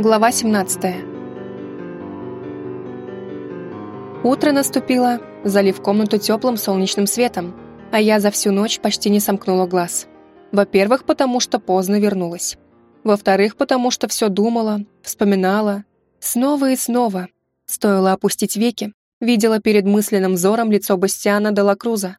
Глава 17. Утро наступило, залив комнату теплым солнечным светом, а я за всю ночь почти не сомкнула глаз. Во-первых, потому что поздно вернулась. Во-вторых, потому что все думала, вспоминала. Снова и снова. Стоило опустить веки, видела перед мысленным взором лицо Бастиана де Лакруза.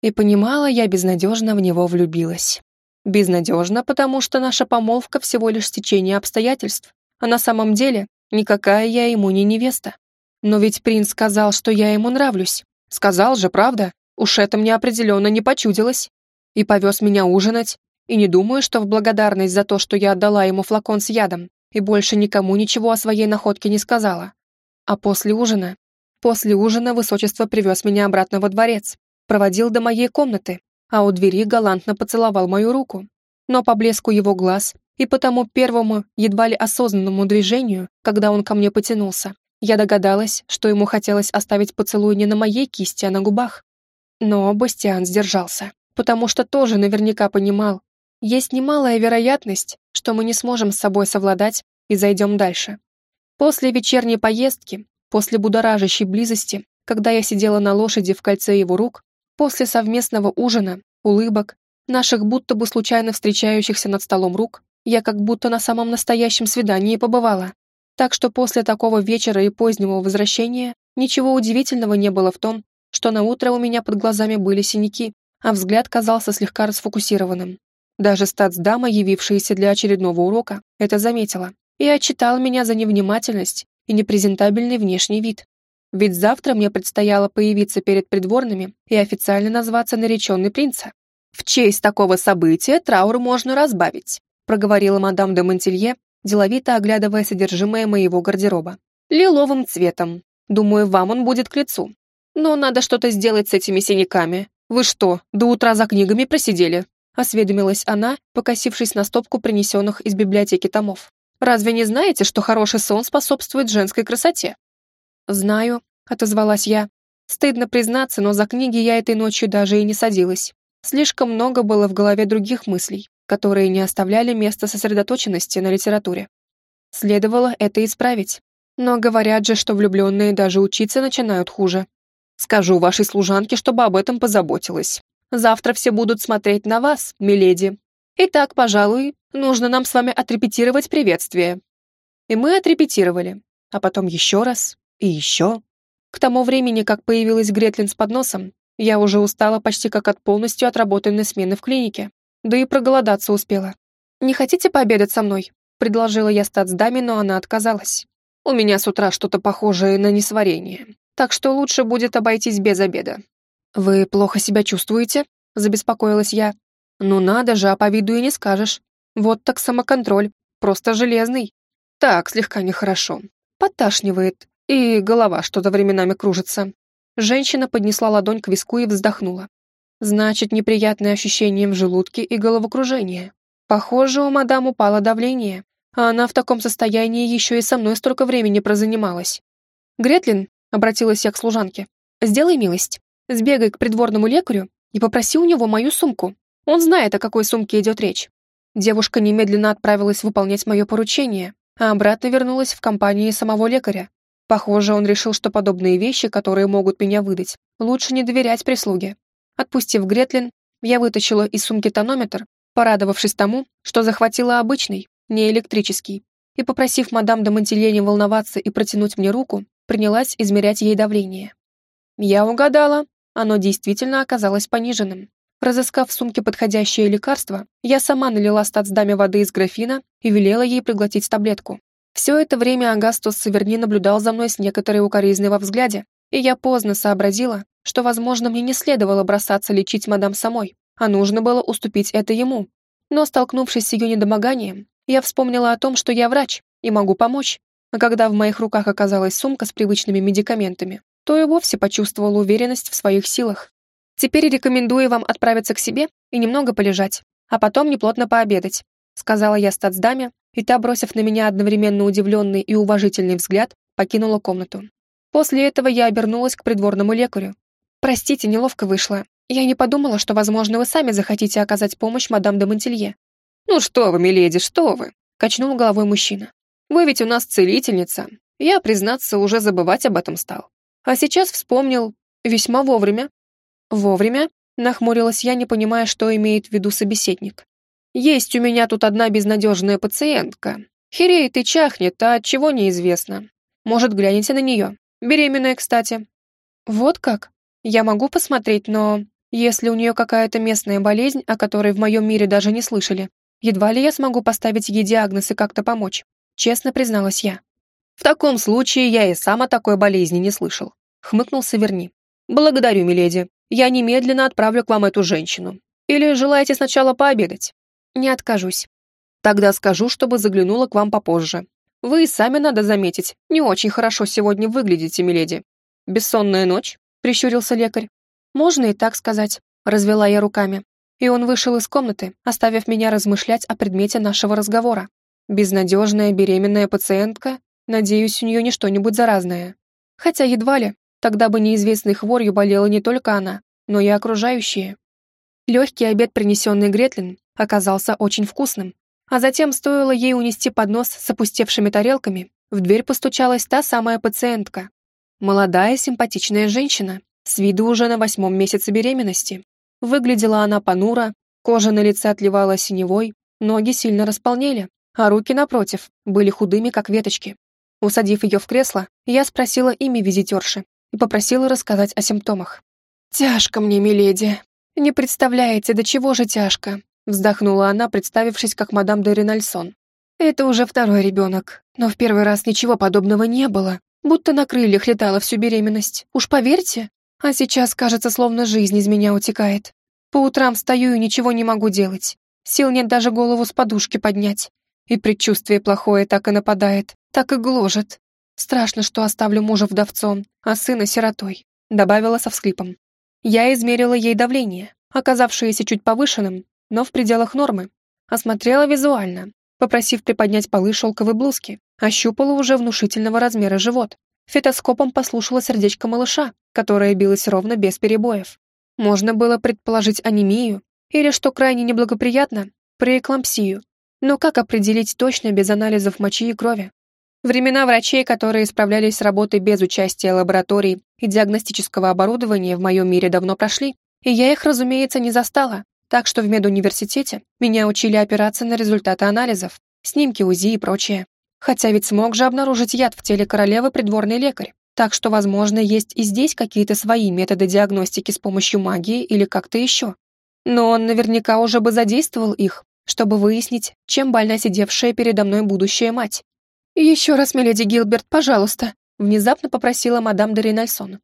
И понимала, я безнадежно в него влюбилась. Безнадежно, потому что наша помолвка всего лишь стечение обстоятельств, а на самом деле никакая я ему не невеста. Но ведь принц сказал, что я ему нравлюсь. Сказал же, правда? Уж это мне определенно не почудилось. И повез меня ужинать. И не думаю, что в благодарность за то, что я отдала ему флакон с ядом, и больше никому ничего о своей находке не сказала. А после ужина... После ужина высочество привез меня обратно во дворец, проводил до моей комнаты, а у двери галантно поцеловал мою руку. Но по блеску его глаз и по тому первому, едва ли осознанному движению, когда он ко мне потянулся, я догадалась, что ему хотелось оставить поцелуй не на моей кисти, а на губах. Но Бастиан сдержался, потому что тоже наверняка понимал, есть немалая вероятность, что мы не сможем с собой совладать и зайдем дальше. После вечерней поездки, после будоражащей близости, когда я сидела на лошади в кольце его рук, после совместного ужина, улыбок, наших будто бы случайно встречающихся над столом рук, я как будто на самом настоящем свидании побывала. Так что после такого вечера и позднего возвращения ничего удивительного не было в том, что на утро у меня под глазами были синяки, а взгляд казался слегка расфокусированным. Даже статсдама, явившаяся для очередного урока, это заметила и отчитала меня за невнимательность и непрезентабельный внешний вид. Ведь завтра мне предстояло появиться перед придворными и официально назваться нареченной принца. В честь такого события траур можно разбавить проговорила мадам де Монтелье, деловито оглядывая содержимое моего гардероба. «Лиловым цветом. Думаю, вам он будет к лицу. Но надо что-то сделать с этими синяками. Вы что, до утра за книгами просидели?» Осведомилась она, покосившись на стопку принесенных из библиотеки томов. «Разве не знаете, что хороший сон способствует женской красоте?» «Знаю», — отозвалась я. Стыдно признаться, но за книги я этой ночью даже и не садилась. Слишком много было в голове других мыслей которые не оставляли места сосредоточенности на литературе. Следовало это исправить. Но говорят же, что влюбленные даже учиться начинают хуже. Скажу вашей служанке, чтобы об этом позаботилась. Завтра все будут смотреть на вас, миледи. Итак, пожалуй, нужно нам с вами отрепетировать приветствие. И мы отрепетировали, а потом еще раз и еще. К тому времени, как появилась Гретлин с подносом, я уже устала почти как от полностью отработанной смены в клинике да и проголодаться успела. «Не хотите пообедать со мной?» — предложила я статсдаме, но она отказалась. «У меня с утра что-то похожее на несварение, так что лучше будет обойтись без обеда». «Вы плохо себя чувствуете?» — забеспокоилась я. «Ну надо же, а по виду и не скажешь. Вот так самоконтроль, просто железный. Так, слегка нехорошо. Подташнивает, и голова что-то временами кружится». Женщина поднесла ладонь к виску и вздохнула. Значит, неприятное ощущение в желудке и головокружение. Похоже, у мадам упало давление, а она в таком состоянии еще и со мной столько времени прозанималась. «Гретлин», — обратилась я к служанке, — «сделай милость, сбегай к придворному лекарю и попроси у него мою сумку. Он знает, о какой сумке идет речь». Девушка немедленно отправилась выполнять мое поручение, а обратно вернулась в компании самого лекаря. Похоже, он решил, что подобные вещи, которые могут меня выдать, лучше не доверять прислуге. Отпустив Гретлин, я вытащила из сумки тонометр, порадовавшись тому, что захватила обычный, не электрический, и, попросив мадам де Монтелье не волноваться и протянуть мне руку, принялась измерять ей давление. Я угадала, оно действительно оказалось пониженным. Разыскав в сумке подходящее лекарство, я сама налила стацдаме воды из графина и велела ей проглотить таблетку. Все это время Агастус Саверни наблюдал за мной с некоторой укоризной во взгляде, и я поздно сообразила, что, возможно, мне не следовало бросаться лечить мадам самой, а нужно было уступить это ему. Но, столкнувшись с ее недомоганием, я вспомнила о том, что я врач и могу помочь, а когда в моих руках оказалась сумка с привычными медикаментами, то и вовсе почувствовала уверенность в своих силах. Теперь рекомендую вам отправиться к себе и немного полежать, а потом неплотно пообедать, сказала я статсдаме, и та, бросив на меня одновременно удивленный и уважительный взгляд, покинула комнату. После этого я обернулась к придворному лекарю, «Простите, неловко вышло. Я не подумала, что, возможно, вы сами захотите оказать помощь мадам де Монтелье». «Ну что вы, миледи, что вы!» — качнул головой мужчина. Вы ведь у нас целительница. Я, признаться, уже забывать об этом стал. А сейчас вспомнил весьма вовремя. Вовремя? Нахмурилась я, не понимая, что имеет в виду собеседник. Есть у меня тут одна безнадежная пациентка. Хереет и чахнет, а от чего неизвестно. Может, глянете на нее? Беременная, кстати. Вот как? Я могу посмотреть, но... Если у нее какая-то местная болезнь, о которой в моем мире даже не слышали, едва ли я смогу поставить ей диагноз и как-то помочь. Честно призналась я. В таком случае я и сам о такой болезни не слышал. Хмыкнул Саверни. Благодарю, миледи. Я немедленно отправлю к вам эту женщину. Или желаете сначала пообедать? Не откажусь. Тогда скажу, чтобы заглянула к вам попозже. Вы и сами, надо заметить, не очень хорошо сегодня выглядите, миледи. Бессонная ночь? Прищурился лекарь. Можно и так сказать. Развела я руками. И он вышел из комнаты, оставив меня размышлять о предмете нашего разговора. Безнадежная беременная пациентка, надеюсь, у нее не что-нибудь заразное. Хотя едва ли, тогда бы неизвестной хворью болела не только она, но и окружающие. Легкий обед, принесенный Гретлин, оказался очень вкусным. А затем стоило ей унести поднос с опустевшими тарелками, в дверь постучалась та самая пациентка. Молодая симпатичная женщина, с виду уже на восьмом месяце беременности. Выглядела она понуро, кожа на лице отливала синевой, ноги сильно располнели, а руки, напротив, были худыми, как веточки. Усадив ее в кресло, я спросила имя визитерши и попросила рассказать о симптомах. «Тяжко мне, миледи. Не представляете, до чего же тяжко вздохнула она, представившись как мадам де Ренальсон. Это уже второй ребенок, но в первый раз ничего подобного не было, будто на крыльях летала всю беременность. Уж поверьте, а сейчас, кажется, словно жизнь из меня утекает. По утрам встаю и ничего не могу делать. Сил нет даже голову с подушки поднять. И предчувствие плохое так и нападает, так и гложет. Страшно, что оставлю мужа вдовцом, а сына сиротой», — добавила со всхлипом. Я измерила ей давление, оказавшееся чуть повышенным, но в пределах нормы. Осмотрела визуально, попросив приподнять полы шелковой блузки, ощупала уже внушительного размера живот. Фетоскопом послушала сердечко малыша, которое билось ровно без перебоев. Можно было предположить анемию или, что крайне неблагоприятно, преэклампсию. Но как определить точно без анализов мочи и крови? Времена врачей, которые справлялись с работой без участия лабораторий и диагностического оборудования в моем мире давно прошли, и я их, разумеется, не застала. Так что в медуниверситете меня учили опираться на результаты анализов, снимки УЗИ и прочее. Хотя ведь смог же обнаружить яд в теле королевы придворный лекарь. Так что, возможно, есть и здесь какие-то свои методы диагностики с помощью магии или как-то еще. Но он наверняка уже бы задействовал их, чтобы выяснить, чем больна сидевшая передо мной будущая мать. «Еще раз, миледи Гилберт, пожалуйста», внезапно попросила мадам де Рейнальсон.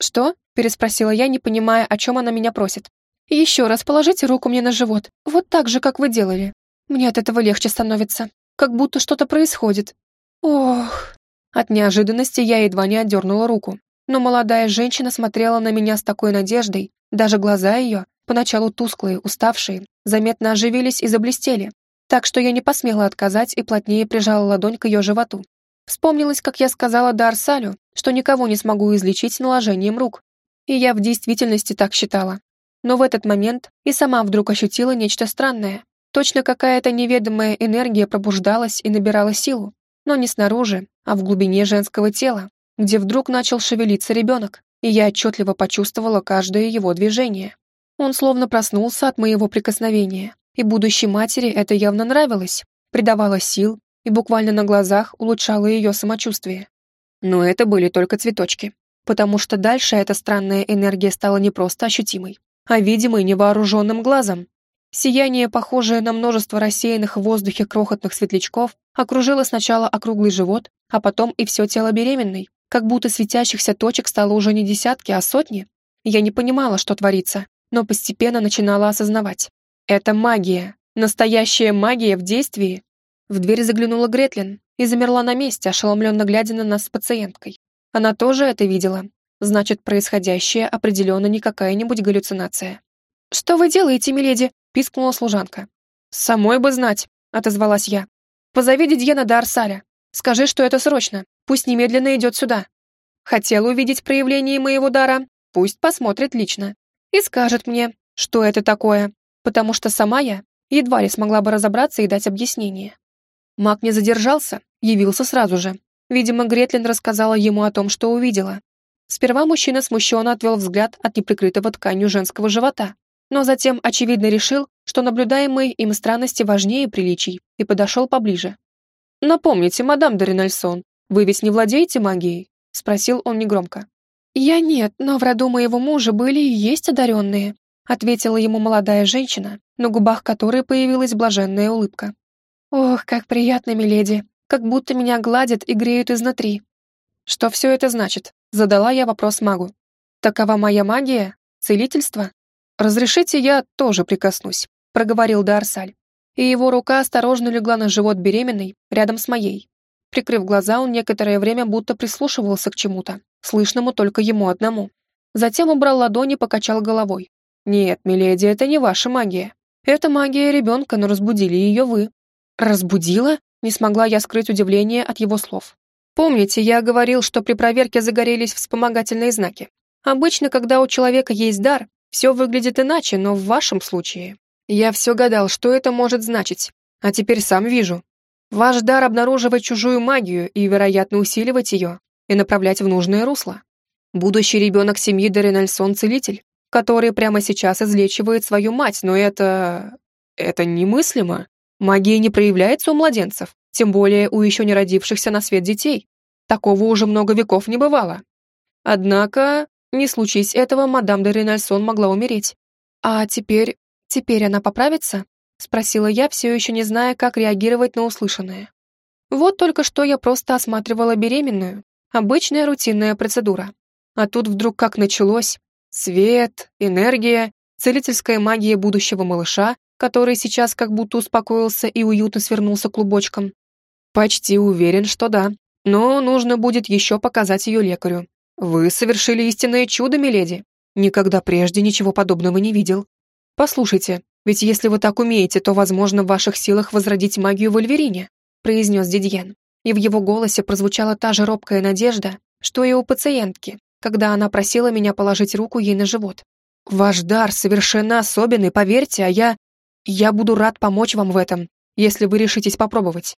«Что?» – переспросила я, не понимая, о чем она меня просит. Еще раз положите руку мне на живот, вот так же, как вы делали. Мне от этого легче становится, как будто что-то происходит. Ох. От неожиданности я едва не отдернула руку. Но молодая женщина смотрела на меня с такой надеждой, даже глаза ее, поначалу тусклые, уставшие, заметно оживились и заблестели. Так что я не посмела отказать и плотнее прижала ладонь к ее животу. Вспомнилось, как я сказала Дарсалю, что никого не смогу излечить наложением рук. И я в действительности так считала. Но в этот момент и сама вдруг ощутила нечто странное. Точно какая-то неведомая энергия пробуждалась и набирала силу, но не снаружи, а в глубине женского тела, где вдруг начал шевелиться ребенок, и я отчетливо почувствовала каждое его движение. Он словно проснулся от моего прикосновения, и будущей матери это явно нравилось, придавало сил и буквально на глазах улучшало ее самочувствие. Но это были только цветочки, потому что дальше эта странная энергия стала не просто ощутимой, а видимый невооруженным глазом. Сияние, похожее на множество рассеянных в воздухе крохотных светлячков, окружило сначала округлый живот, а потом и все тело беременной, как будто светящихся точек стало уже не десятки, а сотни. Я не понимала, что творится, но постепенно начинала осознавать. Это магия, настоящая магия в действии. В дверь заглянула Гретлин и замерла на месте, ошеломленно глядя на нас с пациенткой. Она тоже это видела, Значит, происходящее определенно не какая-нибудь галлюцинация. «Что вы делаете, миледи?» — пискнула служанка. «Самой бы знать», — отозвалась я. «Позови Дидьена до Арсаля. Скажи, что это срочно. Пусть немедленно идет сюда. Хотел увидеть проявление моего дара. Пусть посмотрит лично. И скажет мне, что это такое, потому что сама я едва ли смогла бы разобраться и дать объяснение». Маг не задержался, Явился сразу же. Видимо, Гретлин рассказала ему о том, что увидела. Сперва мужчина смущенно отвел взгляд от неприкрытого тканью женского живота, но затем, очевидно, решил, что наблюдаемые им странности важнее приличий, и подошел поближе. «Напомните, мадам де Ренальсон, вы ведь не владеете магией?» — спросил он негромко. «Я нет, но в роду моего мужа были и есть одаренные», — ответила ему молодая женщина, на губах которой появилась блаженная улыбка. «Ох, как приятно, миледи, как будто меня гладят и греют изнутри». «Что все это значит?» — задала я вопрос магу. «Такова моя магия? Целительство?» «Разрешите, я тоже прикоснусь», — проговорил Дарсаль. И его рука осторожно легла на живот беременной, рядом с моей. Прикрыв глаза, он некоторое время будто прислушивался к чему-то, слышному только ему одному. Затем убрал ладони и покачал головой. «Нет, миледи, это не ваша магия. Это магия ребенка, но разбудили ее вы». «Разбудила?» Не смогла я скрыть удивление от его слов. «Помните, я говорил, что при проверке загорелись вспомогательные знаки. Обычно, когда у человека есть дар, все выглядит иначе, но в вашем случае... Я все гадал, что это может значить, а теперь сам вижу. Ваш дар обнаруживать чужую магию и, вероятно, усиливать ее и направлять в нужное русло. Будущий ребенок семьи Доринальсон — целитель, который прямо сейчас излечивает свою мать, но это... это немыслимо. Магия не проявляется у младенцев, тем более у еще не родившихся на свет детей. Такого уже много веков не бывало. Однако не случись этого, мадам де Ренальсон могла умереть. А теперь... теперь она поправится? Спросила я, все еще не зная, как реагировать на услышанное. Вот только что я просто осматривала беременную. Обычная рутинная процедура. А тут вдруг как началось. Свет, энергия, целительская магия будущего малыша, который сейчас как будто успокоился и уютно свернулся клубочком. Почти уверен, что да. Но нужно будет еще показать ее лекарю. «Вы совершили истинное чудо, миледи. Никогда прежде ничего подобного не видел. Послушайте, ведь если вы так умеете, то, возможно, в ваших силах возродить магию в Альверине», произнес Дидьен. И в его голосе прозвучала та же робкая надежда, что и у пациентки, когда она просила меня положить руку ей на живот. «Ваш дар совершенно особенный, поверьте, а я... Я буду рад помочь вам в этом, если вы решитесь попробовать».